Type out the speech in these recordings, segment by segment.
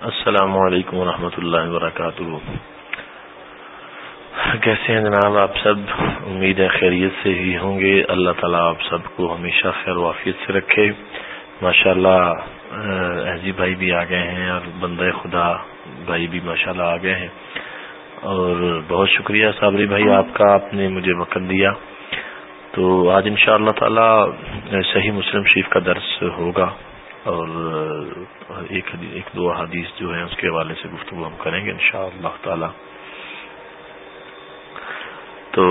السلام علیکم ورحمۃ اللہ وبرکاتہ۔ کیسے ہیں جناب آپ سب؟ امید ہے خیریت سے ہی ہوں گے۔ اللہ تعالیٰ آپ سب کو ہمیشہ خیر وافیت سے رکھے۔ ماشاء اللہ ایجی بھائی بھی آ گئے ہیں اور بندہ خدا بھائی بھی ماشاء اللہ آ گئے ہیں۔ اور بہت شکریہ صابری بھائی، آپ کا آپ نے مجھے وقت دیا۔ تو آج ان شاء اللہ تعالی صحیح مسلم شریف کا درس ہوگا۔ اور ایک ایک دو حدیث جو ہیں اس کے حوالے سے گفتگو ہم کریں گے ان شاء اللہ تعالی۔ تو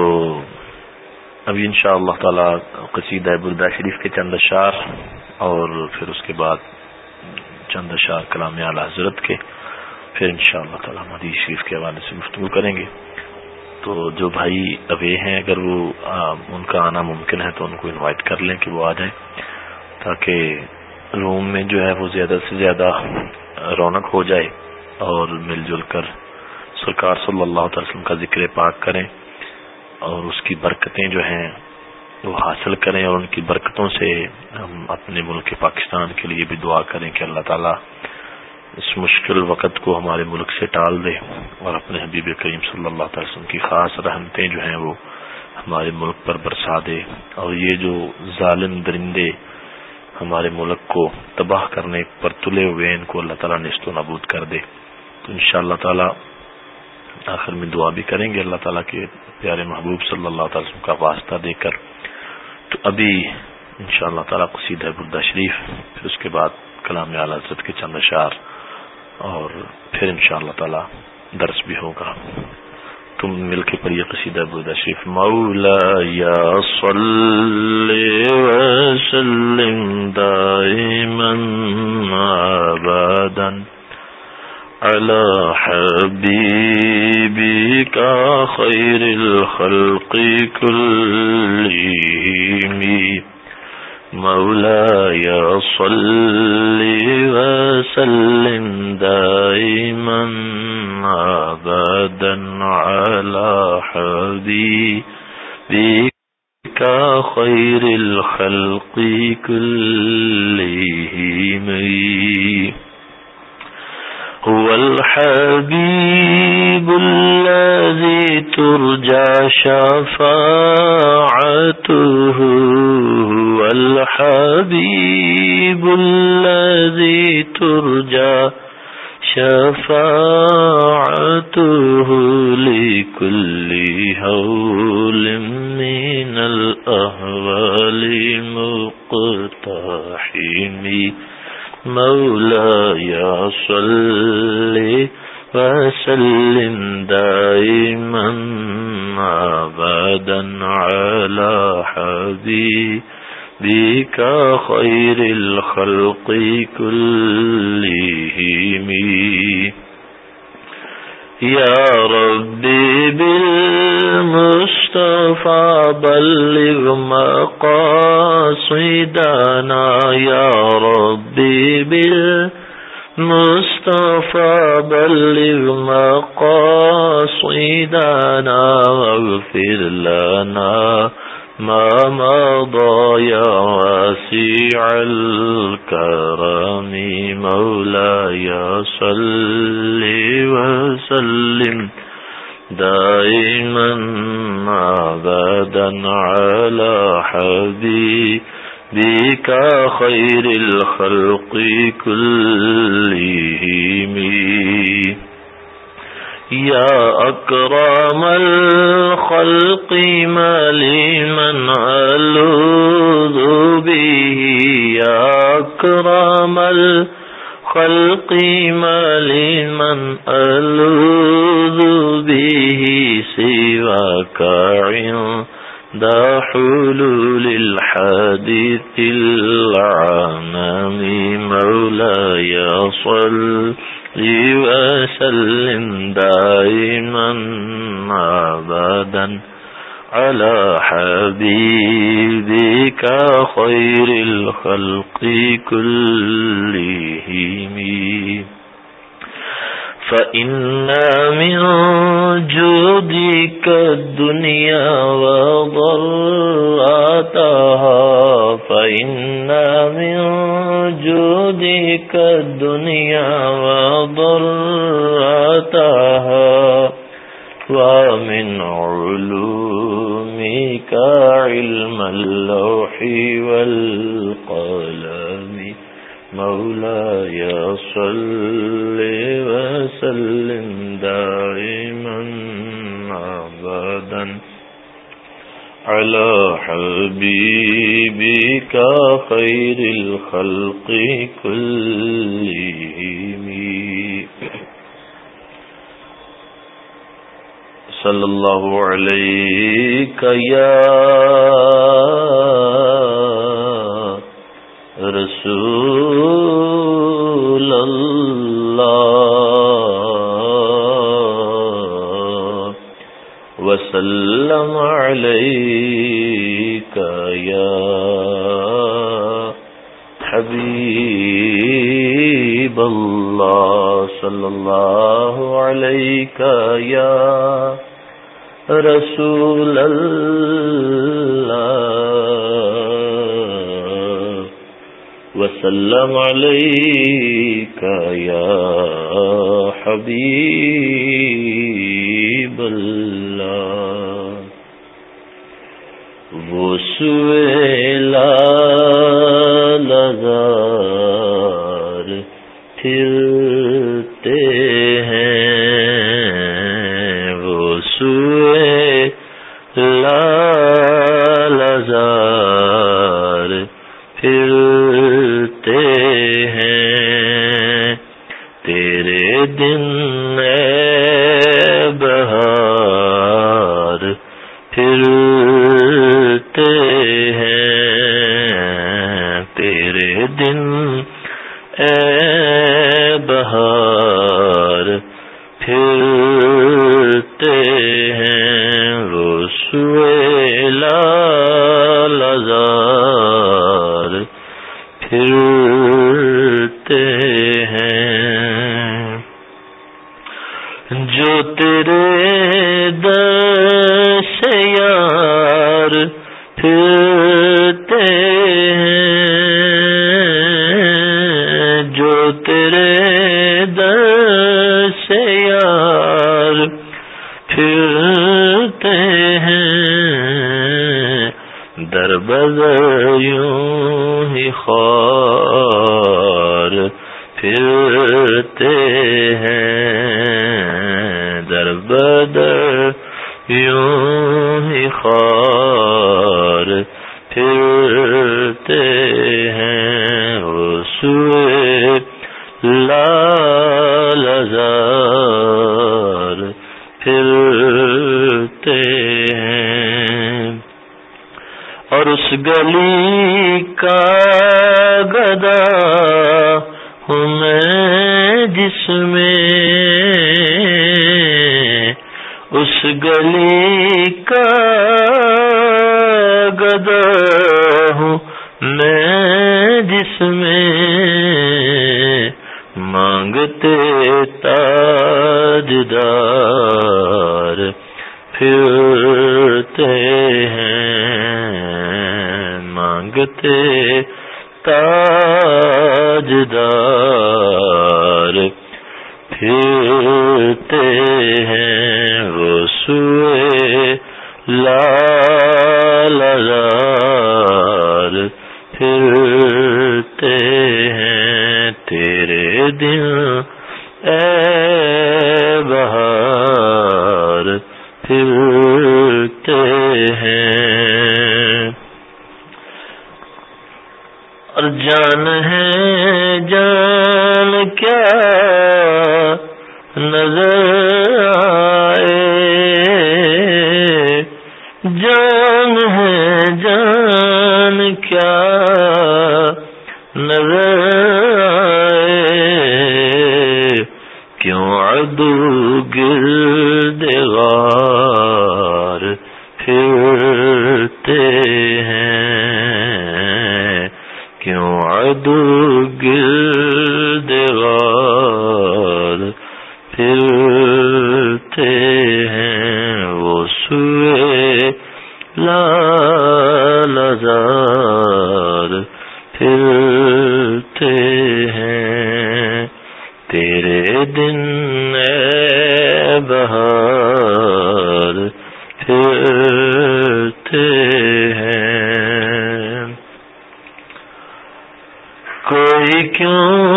ابھی ان شاء اللہ تعالی قصید بردا شریف کے چند اشار اور پھر اس کے بعد چند اشار کلام اعلی حضرت کے، پھر ان شاء اللہ تعالیٰ حدیث شریف کے حوالے سے گفتگو کریں گے۔ تو جو بھائی اوے ہیں، اگر وہ ان کا آنا ممکن ہے تو ان کو انوائٹ کر لیں کہ وہ آ جائیں تاکہ روم میں جو ہے وہ زیادہ سے زیادہ رونق ہو جائے اور مل جل کر سرکار صلی اللہ علیہ وسلم کا ذکر پاک کریں اور اس کی برکتیں جو ہیں وہ حاصل کریں اور ان کی برکتوں سے ہم اپنے ملک پاکستان کے لیے بھی دعا کریں کہ اللہ تعالیٰ اس مشکل وقت کو ہمارے ملک سے ٹال دے اور اپنے حبیب کریم صلی اللہ تعالی وسلم کی خاص رحمتیں جو ہیں وہ ہمارے ملک پر برسا دے اور یہ جو ظالم درندے ہمارے ملک کو تباہ کرنے پر تلے ہوئے ان کو اللہ تعالیٰ نشت و نبود کر دے۔ تو ان شاء اللہ تعالیٰ آخر میں دعا بھی کریں گے اللہ تعالیٰ کے پیارے محبوب صلی اللہ تعالی وسلم کا واسطہ دے کر۔ تو ابھی ان شاء اللہ تعالیٰ قصید ہے بردہ شریف، پھر اس کے بعد کلام اعلی حضرت کے چند اشار اور پھر ان شاء اللہ تعالی درس بھی ہوگا۔ تم مل کے پڑھیے قصیدہ بردا شریف۔ مولا یا صلی وسلم دائما ابدا على حبيبك خير الخلق كلهم. مولاي صل وسلم دائما ابدا على حبيبك خير الخلق كلهم. هو الحبيب الذي ترجى شفاعته هو الحبيب الذي ترجى شفاعته لكل هول من الأهوال مولا یا صلی وسلم دائما ابدا على حبيبك خير الخلق كلهم. يا ربي بالمصطفى بلغ مقاصدنا يا ربي بالمصطفى بلغ مقاصدنا واغفر لنا ما مضى يا واسع الكرم مولاي صل وسلم دائما ابدا على حبيبك خير الخلق كلهم. يا أكرم الخلق ما لمن ألوذ به يا أكرم الخلق ما لمن ألوذ به سواك عند حلول الحديث العمام مولاي صلِّ وسلم دائما ابدا على حبيبك خير الخلق كلهم. فإنا من جودك الدنيا وضراتها فإنا من جودك الدنيا وضراتها ومن علومك علم اللوح والقلم مولاي صل وسلم دائما أبدا. على حبيبك خير الخلق كلهم. صلى الله عليك يا رسول وسلم عليك يا حبيب الله. صلى الله عليك يا رسول الله. وسلم عليك يا حبيب سو تیرے دن اے بہار پھر خار پھرتے ہیں در بدر یوں ہی خار پھرتے ہیں رسوے لال پھرتے ہیں اور اس گلی کا گدا ہوں میں جس میں اس گلی کا گدا ہوں میں جس میں مانگتے تاجدار پھرتے ہیں مانگتے تاجدار پھرتے ہیں رسوے لالار پھرتے ہیں تیرے دل جان ہے دن بہار پھرتے ہیں۔ کوئی کیوں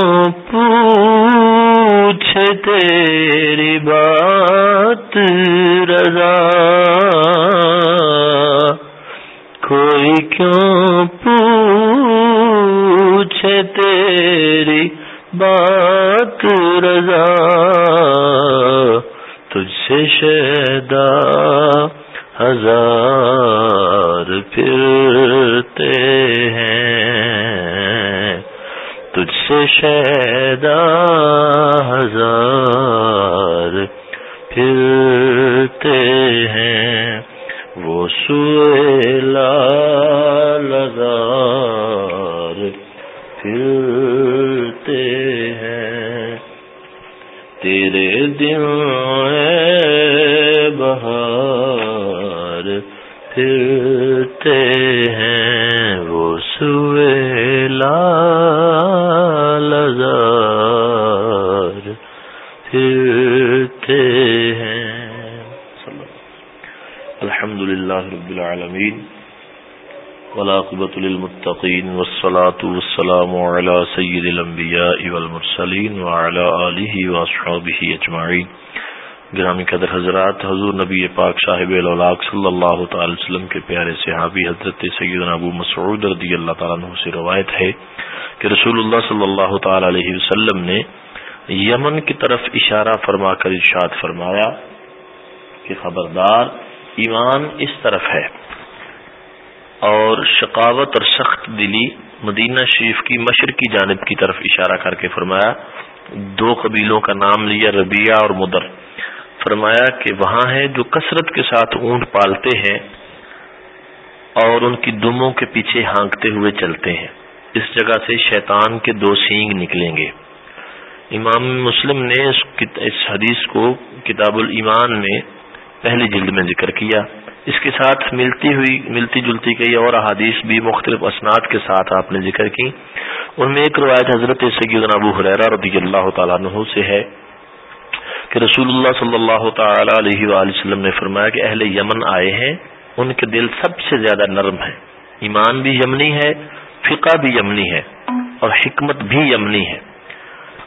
شہدا ہزار پھرتے ہیں۔ تجھ سے شہدا ہزار پھر ولاقبۃ للمتقین والصلاة والسلام على سید الانبیاء والمرسلین وعلى آلہ واصحابہ اجمعین گرامی قدر حضرات، حضور نبی پاک صاحب الاولاق صلی اللہ تعالی وسلم کے پیارے صحابی حضرت سیدنا ابو مسعود رضی اللہ تعالیٰ عنہ سے روایت ہے کہ رسول اللہ صلی اللہ تعالی علیہ وسلم نے یمن کی طرف اشارہ فرما کر ارشاد فرمایا کہ خبردار ایمان اس طرف ہے۔ اور شقاوت اور سخت دلی مدینہ شریف کی مشرقی جانب کی طرف اشارہ کر کے فرمایا، دو قبیلوں کا نام لیا ربیہ اور مدر۔ فرمایا کہ وہاں ہے جو کثرت کے ساتھ اونٹ پالتے ہیں اور ان کی دموں کے پیچھے ہانکتے ہوئے چلتے ہیں۔ اس جگہ سے شیطان کے دو سینگ نکلیں گے۔ امام مسلم نے اس حدیث کو کتاب الایمان میں پہلی جلد میں ذکر کیا۔ اس کے ساتھ ملتی ہوئی، ملتی جلتی کئی اور احادیث بھی مختلف اسناد کے ساتھ آپ نے ذکر کی۔ ان میں ایک روایت حضرت سیدنا ابو حریرہ رضی اللہ تعالیٰ عنہ سے ہے کہ رسول اللہ صلی اللہ تعالی علیہ وآلہ وسلم نے فرمایا کہ اہل یمن آئے ہیں، ان کے دل سب سے زیادہ نرم ہے۔ ایمان بھی یمنی ہے، فقہ بھی یمنی ہے اور حکمت بھی یمنی ہے۔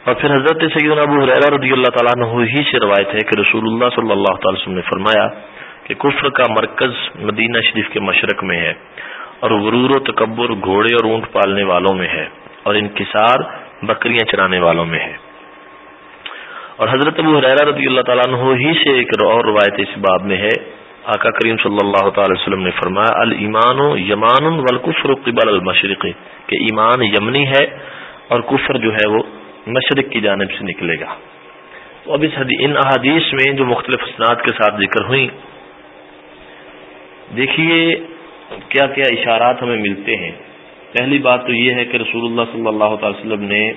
اور پھر حضرت سیدنا ابو حریرہ رضی اللہ تعالیٰ عنہ ہی سے روایت ہے کہ رسول اللہ صلی اللہ تعالی وسلم نے فرمایا کہ کفر کا مرکز مدینہ شریف کے مشرق میں ہے اور غرور و تکبر گھوڑے اور اونٹ پالنے والوں میں ہے اور انکسار بکریاں چرانے والوں میں ہے۔ اور حضرت ابو حریرہ رضی اللہ تعالیٰ عنہ ہی سے ایک اور روایت اس باب میں ہے۔ آقا کریم صلی اللہ تعالی وسلم نے فرمایا المان و یمان والکفر قبل المشرق، کہ ایمان یمنی ہے اور کفر جو ہے وہ مشرق کی جانب سے نکلے گا۔ تو اب اس ان احادیث میں جو مختلف اسناد کے ساتھ ذکر ہوئی دیکھیے کیا کیا اشارات ہمیں ملتے ہیں۔ پہلی بات تو یہ ہے کہ رسول اللہ صلی اللہ تعالی وسلم نے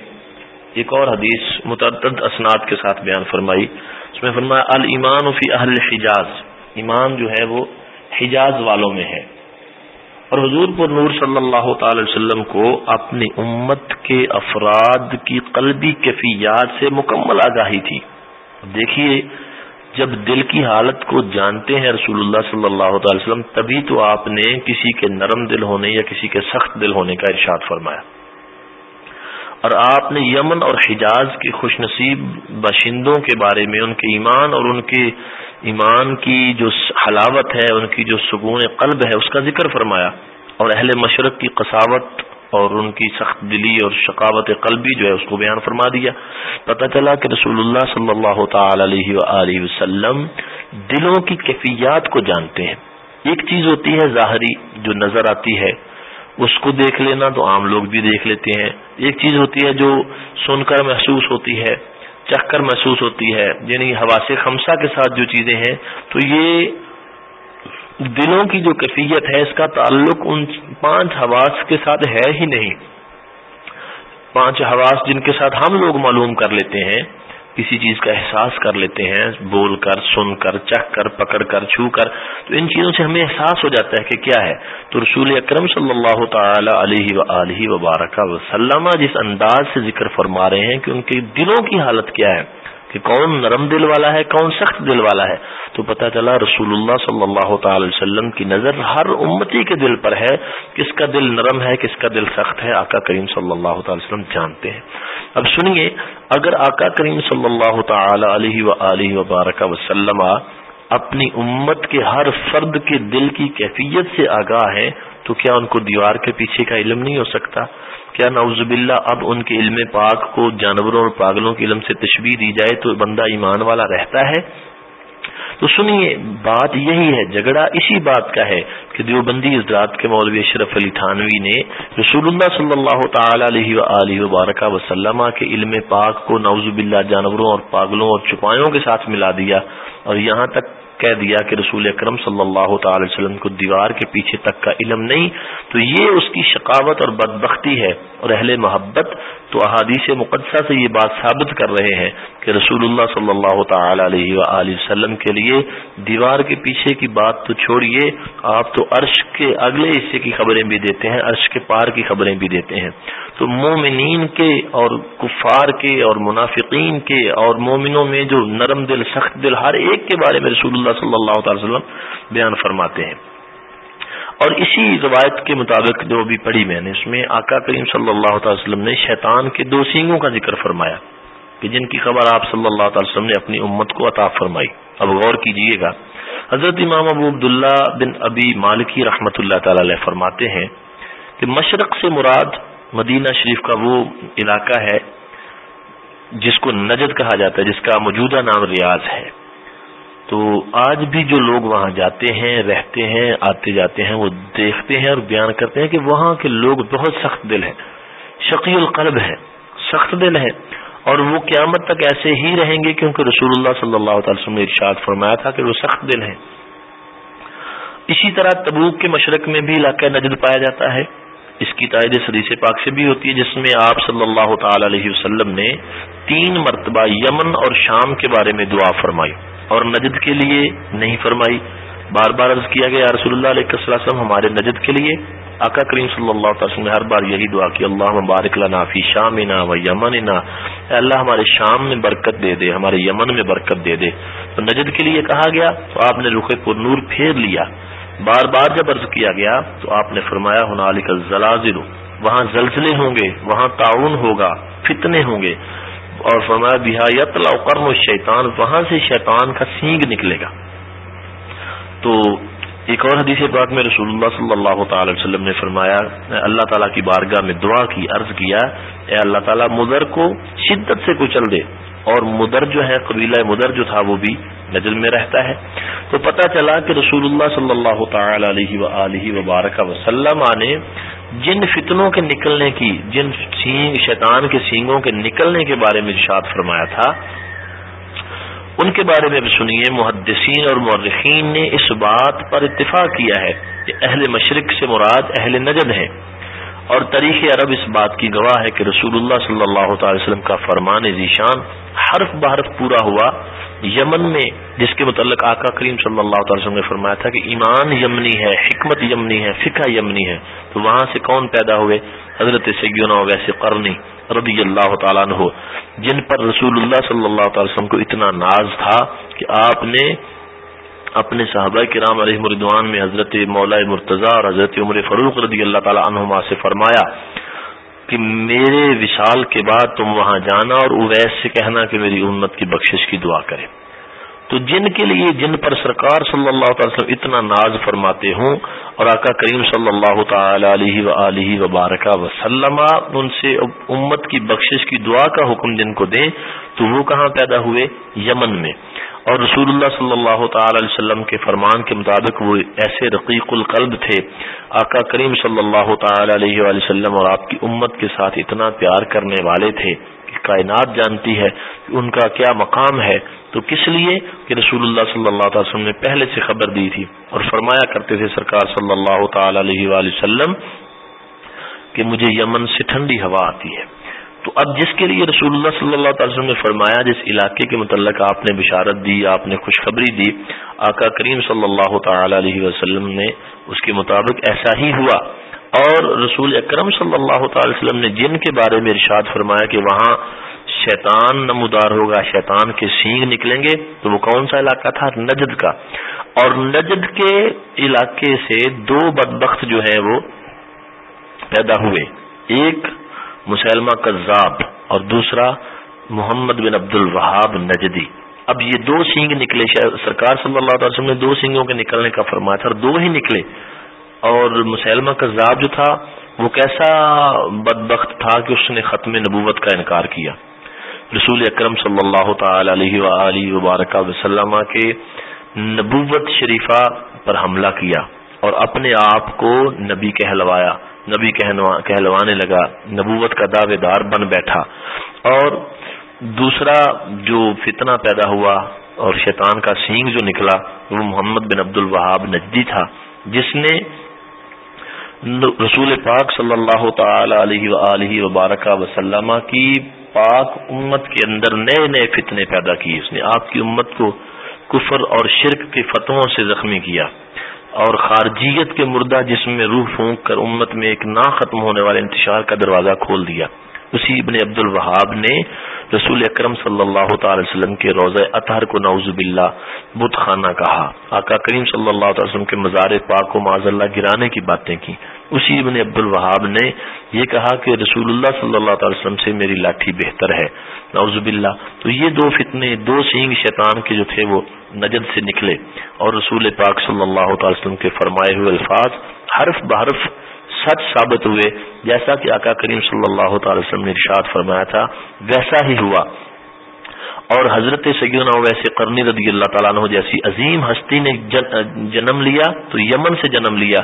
ایک اور حدیث متعدد اسناد کے ساتھ بیان فرمائی۔ اس میں فرمایا المان فی اہل حجاز ایمان جو ہے وہ حجاز والوں میں ہے۔ اور حضور پر نور صلی اللہ تعالی وسلم کو اپنی امت کے افراد کی قلبی کیفیات سے مکمل آگاہی تھی۔ دیکھیے جب دل کی حالت کو جانتے ہیں رسول اللہ صلی اللہ تعالی وسلم، تبھی تو آپ نے کسی کے نرم دل ہونے یا کسی کے سخت دل ہونے کا ارشاد فرمایا۔ اور آپ نے یمن اور حجاز کے خوش نصیب باشندوں کے بارے میں، ان کے ایمان اور ان کے ایمان کی جو حلاوت ہے، ان کی جو سکون قلب ہے، اس کا ذکر فرمایا۔ اور اہل مشرق کی قصاوت اور ان کی سخت دلی اور شقاوت قلبی جو ہے اس کو بیان فرما دیا۔ پتہ چلا کہ رسول اللہ صلی اللہ تعالی علیہ وآلہ وسلم دلوں کی کیفیات کو جانتے ہیں۔ ایک چیز ہوتی ہے ظاہری جو نظر آتی ہے، اس کو دیکھ لینا تو عام لوگ بھی دیکھ لیتے ہیں۔ ایک چیز ہوتی ہے جو سن کر محسوس ہوتی ہے، چکھ کر محسوس ہوتی ہے یعنی حواس خمسہ کے ساتھ جو چیزیں ہیں، تو یہ دلوں کی جو کیفیت ہے، اس کا تعلق ان پانچ حواس کے ساتھ ہے ہی نہیں۔ پانچ حواس جن کے ساتھ ہم لوگ معلوم کر لیتے ہیں، کسی چیز کا احساس کر لیتے ہیں، بول کر، سن کر، چکھ کر، پکڑ کر، چھو کر، تو ان چیزوں سے ہمیں احساس ہو جاتا ہے کہ کیا ہے۔ تو رسول اکرم صلی اللہ تعالی علیہ و وبارک وسلم جس انداز سے ذکر فرما رہے ہیں کہ ان کے دلوں کی حالت کیا ہے۔ کہ کون نرم دل والا ہے، کون سخت دل والا ہے۔ تو پتہ چلا رسول اللہ صلی اللہ تعالی وسلم کی نظر ہر امتی کے دل پر ہے، کس کا دل نرم ہے، کس کا دل سخت ہے، آقا کریم صلی اللہ تعالی وسلم جانتے ہیں۔ اب سنیے، اگر آقا کریم صلی اللہ تعالی علیہ و وبارک وسلم اپنی امت کے ہر فرد کے دل کی کیفیت سے آگاہ ہے تو کیا ان کو دیوار کے پیچھے کا علم نہیں ہو سکتا؟ کیا نعوذ باللہ اب ان کے علم پاک کو جانوروں اور پاگلوں کے علم سے تشبیح دی جائے تو بندہ ایمان والا رہتا ہے؟ تو سنیے، بات یہی ہے، جھگڑا اسی بات کا ہے کہ دیوبندی حضرات کے مولوی اشرف علی تھانوی نے رسول اللہ صلی اللہ تعالی علیہ وآلہ وبارکہ وسلم کے علم پاک کو نعوذ باللہ جانوروں اور پاگلوں اور چپایوں کے ساتھ ملا دیا اور یہاں تک کہہ دیا کہ رسول اکرم صلی اللہ تعالی وسلم کو دیوار کے پیچھے تک کا علم نہیں، تو یہ اس کی شقاوت اور بدبختی ہے اور اہل محبت تو احادیث مقدسہ سے یہ بات ثابت کر رہے ہیں کہ رسول اللہ صلی اللہ تعالی علیہ وسلم کے لیے دیوار کے پیچھے کی بات تو چھوڑیے، آپ تو عرش کے اگلے حصے کی خبریں بھی دیتے ہیں، عرش کے پار کی خبریں بھی دیتے ہیں۔ تو مومنین کے اور کفار کے اور منافقین کے اور مومنوں میں جو نرم دل، سخت دل، ہر ایک کے بارے میں رسول اللہ اللہ صلی اللہ تعالی وسلم بیان فرماتے ہیں۔ اور اسی روایت کے مطابق جو بھی پڑھی میں نے، اس میں آقا کریم صلی اللہ تعالی وسلم نے شیطان کے دو سینگوں کا ذکر فرمایا کہ جن کی خبر آپ صلی اللہ تعالی وسلم نے اپنی امت کو عطا فرمائی۔ اب غور کیجیے گا۔ حضرت امام ابو عبداللہ بن ابی مالکی رحمت اللہ تعالی علیہ فرماتے ہیں کہ مشرق سے مراد مدینہ شریف کا وہ علاقہ ہے جس کو نجد کہا جاتا ہے، جس کا موجودہ نام ریاض ہے۔ تو آج بھی جو لوگ وہاں جاتے ہیں، رہتے ہیں، آتے جاتے ہیں، وہ دیکھتے ہیں اور بیان کرتے ہیں کہ وہاں کے لوگ بہت سخت دل ہیں۔ شقی القلب ہے سخت دل ہے اور وہ قیامت تک ایسے ہی رہیں گے کیونکہ رسول اللہ صلی اللہ تعالی وسلم نے ارشاد فرمایا تھا کہ وہ سخت دل ہیں۔ اسی طرح تبوک کے مشرق میں بھی علاقہ نجد پایا جاتا ہے۔ اس کی تائید سدیس پاک سے بھی ہوتی ہے، جس میں آپ صلی اللہ تعالی علیہ وسلم نے تین مرتبہ یمن اور شام کے بارے میں دعا فرمائی۔ اور نجد کے لیے نہیں فرمائی۔ بار بار عرض کیا گیا رسول اللہ علیہ وسلم ہمارے نجد کے لیے۔ آقا کریم صلی اللہ علیہ وسلم نے ہر بار یہی دعا کی، اللہ مبارک لنا فی شام و یمن نا اللہ، ہمارے شام میں برکت دے دے، ہمارے یمن میں برکت دے دے۔ تو نجد کے لیے کہا گیا، تو آپ نے رخ پر نور پھیر لیا۔ بار بار جب عرض کیا گیا، تو آپ نے فرمایا ہونا علی کا وہاں زلزلے ہوں گے، وہاں تعاون ہوگا، فتنے ہوں گے۔ اور فرمایا بہا یتلا کرم شیطان وہاں سے شیطان کا سینگ نکلے گا۔ تو ایک اور حدیث پاک میں رسول اللہ صلی اللہ تعالی وسلم نے فرمایا، اللہ تعالیٰ کی بارگاہ میں دعا کی، عرض کیا، اے اللہ تعالیٰ، مدر کو شدت سے کچل دے۔ اور مدر جو ہے، قبیلہ مدر جو تھا، وہ بھی نجل میں رہتا ہے۔ تو پتہ چلا کہ رسول اللہ صلی اللہ تعالی علیہ وبارک وسلم نے جن فتنوں کے نکلنے کی، جن سینگ، شیطان کے سینگوں کے نکلنے کے بارے میں ارشاد فرمایا تھا، ان کے بارے میں بھی سنیے، محدثین اور مورخین نے اس بات پر اتفاق کیا ہے کہ اہل مشرق سے مراد اہل نجد ہیں۔ اور تاریخ عرب اس بات کی گواہ ہے کہ رسول اللہ صلی اللہ تعالی وسلم کا فرمان ذیشان حرف بحرف پورا ہوا یمن میں، جس کے متعلق آقا کریم صلی اللہ تعالی وسلم نے فرمایا تھا کہ ایمان یمنی ہے، حکمت یمنی ہے، فقہ یمنی ہے۔ تو وہاں سے کون پیدا ہوئے؟ حضرت سیدنا ویسے قرنی رضی اللہ تعالیٰ عنہ، جن پر رسول اللہ صلی اللہ تعالی وسلم کو اتنا ناز تھا کہ آپ نے اپنے صحابہ کرام علیہ مردوان میں حضرت مولا مرتضی اور حضرت عمر فروخ رضی اللہ تعالیٰ عنہما سے فرمایا کہ میرے وشال کے بعد تم وہاں جانا اور اویس سے کہنا کہ میری امت کی بخشش کی دعا کرے تو جن کے لیے جن پر سرکار صلی اللہ تعالی وسلم اتنا ناز فرماتے ہوں اور آقا کریم صلی اللہ تعالی علیہ وبارکہ وسلم ان سے امت کی بخشش کی دعا کا حکم جن کو دیں تو وہ کہاں پیدا ہوئے؟ یمن میں۔ اور رسول اللہ صلی اللہ تعالی علیہ وسلم کے فرمان کے مطابق وہ ایسے رقیق القلب تھے، آقا کریم صلی اللہ تعالی علیہ وآلہ وسلم اور آپ کی امت کے ساتھ اتنا پیار کرنے والے تھے کہ کائنات جانتی ہے کہ ان کا کیا مقام ہے۔ تو کس لیے؟ کہ رسول اللہ صلی اللہ تعالی وسلم نے پہلے سے خبر دی تھی اور فرمایا کرتے تھے سرکار صلی اللہ تعالی علیہ وآلہ وسلم کہ مجھے یمن سے ٹھنڈی ہوا آتی ہے۔ تو اب جس کے لیے رسول اللہ صلی اللہ تعالی وسلم نے فرمایا، جس علاقے کے متعلق آپ نے بشارت دی، آپ نے خوشخبری دی، آقا کریم صلی اللہ تعالی علیہ وسلم نے اس کے مطابق ایسا ہی ہوا۔ اور رسول اکرم صلی اللہ تعالی وسلم نے جن کے بارے میں ارشاد فرمایا کہ وہاں شیطان نمودار ہوگا، شیطان کے سینگ نکلیں گے، تو وہ کون سا علاقہ تھا؟ نجد کا۔ اور نجد کے علاقے سے دو بدبخت جو ہیں وہ پیدا ہوئے۔ ایک مسلمہ کذاب اور دوسرا محمد بن عبد الوہاب نجدی۔ اب یہ دو سینگ نکلے سرکار صلی اللہ علیہ وسلم نے دو سینگوں کے نکلنے کا فرمایا تھا اور دو ہی نکلے۔ اور مسلمہ کذاب جو تھا، وہ کیسا بدبخت تھا کہ اس نے ختم نبوت کا انکار کیا۔ رسول اکرم صلی اللہ تعالی علیہ وآلہ وبارک وسلم کے نبوت شریفہ پر حملہ کیا اور اپنے آپ کو نبی کہلوایا۔ نبی کہلوانے لگا، نبوت کا دعوے دار بن بیٹھا۔ اور دوسرا جو فتنہ پیدا ہوا اور شیطان کا سینگ جو نکلا، وہ محمد بن عبد الوہاب نجدی تھا، جس نے رسول پاک صلی اللہ تعالی علیہ وآلہ وبارک وسلم کی پاک امت کے اندر نئے نئے فتنے پیدا کیے۔ اس نے آپ کی امت کو کفر اور شرک کے فتحوں سے زخمی کیا۔ اور خارجیت کے مردہ جس میں روح پھونک کر امت میں ایک نہ ختم ہونے والے انتشار کا دروازہ کھول دیا۔ اسی ابن عبد الوہاب نے رسول اکرم صلی اللہ تعالی وسلم کے روزہ اطہر کو نعوذ باللہ بت خانہ کہا۔ آقا کریم صلی اللہ تعالی وسلم کے مزار پاک کو معذ اللہ گرانے کی باتیں کی۔ اسی ابن عبد الوہاب نے یہ کہا کہ رسول اللہ صلی اللہ تعالی وسلم سے میری لاٹھی بہتر ہے۔ نوز باللہ۔ تو یہ دو فتنے، دو سینگ شیطان کے جو تھے وہ نجد سے نکلے۔ اور رسول پاک صلی اللہ تعالی وسلم کے فرمائے ہوئے الفاظ حرف بحرف سچ ثابت ہوئے۔ جیسا کہ آقا کریم صلی اللہ تعالی وسلم نے ارشاد فرمایا تھا، ویسا ہی ہوا۔ اور حضرت سیدنا ویسے کرنی رضی اللہ تعالیٰ عنہ جیسی عظیم ہستی نے جنم لیا، تو یمن سے جنم لیا،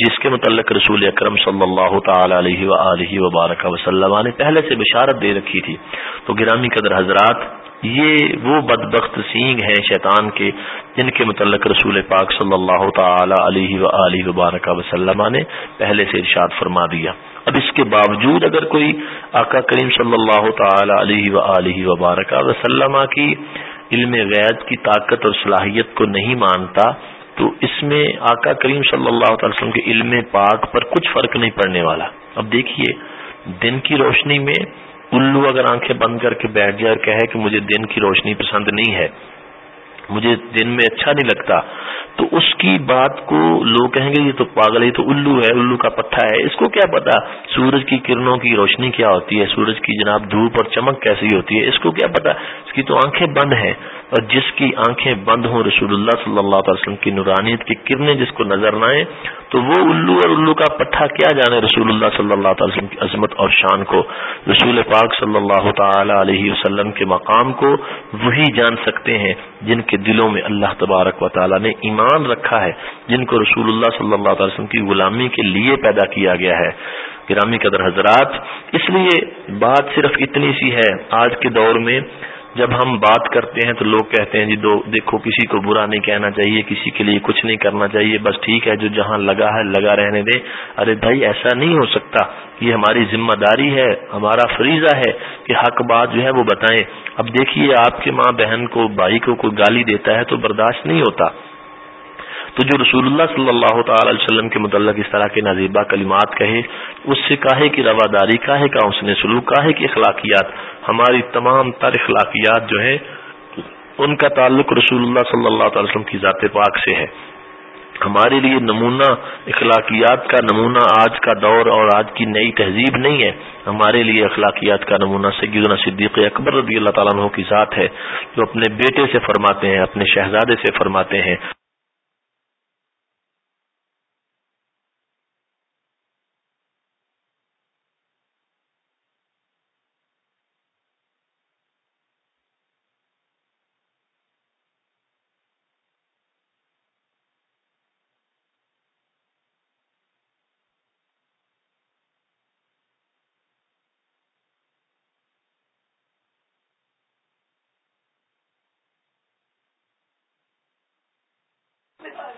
جس کے متعلق رسول اکرم صلی اللہ تعالی علیہ و وبارک وسلم نے پہلے سے بشارت دے رکھی تھی۔ تو گرامی قدر حضرات، یہ وہ بدبخت سینگ ہیں شیطان کے، جن کے متعلق رسول پاک صلی اللہ تعالی علیہ و وبارک وسلم نے پہلے سے ارشاد فرما دیا۔ اب اس کے باوجود اگر کوئی آقا کریم صلی اللہ تعالی علیہ و وبارک وسلم کی علم غیر کی طاقت اور صلاحیت کو نہیں مانتا، تو اس میں آقا کریم صلی اللہ تعالی وسلم کے علم پاک پر کچھ فرق نہیں پڑنے والا۔ اب دیکھیے، دن کی روشنی میں الو اگر آنکھیں بند کر کے بیٹھ جائے اور کہے کہ مجھے دن کی روشنی پسند نہیں ہے مجھے دن میں اچھا نہیں لگتا۔ تو اس کی بات کو لوگ کہیں گے، یہ تو پاگل ہے تو الو ہے، الو کا پتہ ہے۔ اس کو کیا پتا؟ سورج کی کرنوں کی روشنی کیا ہوتی ہے؟ سورج کی جناب دھوپ اور چمک کیسی ہوتی ہے؟ اس کو کیا پتا؟ اس کی تو آنکھیں بند ہیں۔ اور جس کی آنکھیں بند ہوں رسول اللہ صلی اللہ تعالی وسلم کی نورانیت کی کرنیں جس کو نظر نہ آئے تو وہ الو اور الو کا پٹھا کیا جانے رسول اللہ صلی اللہ تعالی وسلم کی عظمت اور شان کو، رسول پاک صلی اللہ تعالی علیہ وسلم کے مقام کو وہی جان سکتے ہیں جن کے دلوں میں اللہ تبارک و تعالیٰ نے ایمان رکھا ہے، جن کو رسول اللہ صلی اللہ تعالی وسلم کی غلامی کے لیے پیدا کیا گیا ہے۔ گرامی قدر حضرات، اس لیے بات صرف اتنی سی ہے، آج کے دور میں جب ہم بات کرتے ہیں تو لوگ کہتے ہیں جی دو، دیکھو کسی کو برا نہیں کہنا چاہیے، کسی کے لیے کچھ نہیں کرنا چاہیے، بس ٹھیک ہے، جو جہاں لگا ہے، لگا رہنے دے۔ ارے بھائی، ایسا نہیں ہو سکتا۔ یہ ہماری ذمہ داری ہے، ہمارا فریضہ ہے کہ حق بات جو ہے وہ بتائیں۔ اب دیکھیے، آپ کے ماں بہن کو، بھائی کو کوئی گالی دیتا ہے تو برداشت نہیں ہوتا۔ تو جو رسول اللہ صلی اللہ تعالی علیہ وسلم کے متعلق اس طرح کے نذیبہ کلمات کہے، اس سے کاہے کی رواداری کاہے کا اس نے سلوک کاہے کی اخلاقیات، ہماری تمام تر اخلاقیات جو ہیں، ان کا تعلق رسول اللہ صلی اللہ تعالی وسلم کی ذات پاک سے ہے۔ ہمارے لیے نمونہ اخلاقیات کا نمونہ آج کا دور اور آج کی نئی تہذیب نہیں ہے۔ ہمارے لیے اخلاقیات کا نمونہ سیدنا صدیق اکبر رضی اللہ تعالیٰ عنہ کی ذات ہے، جو اپنے بیٹے سے فرماتے ہیں، اپنے شہزادے سے فرماتے ہیں۔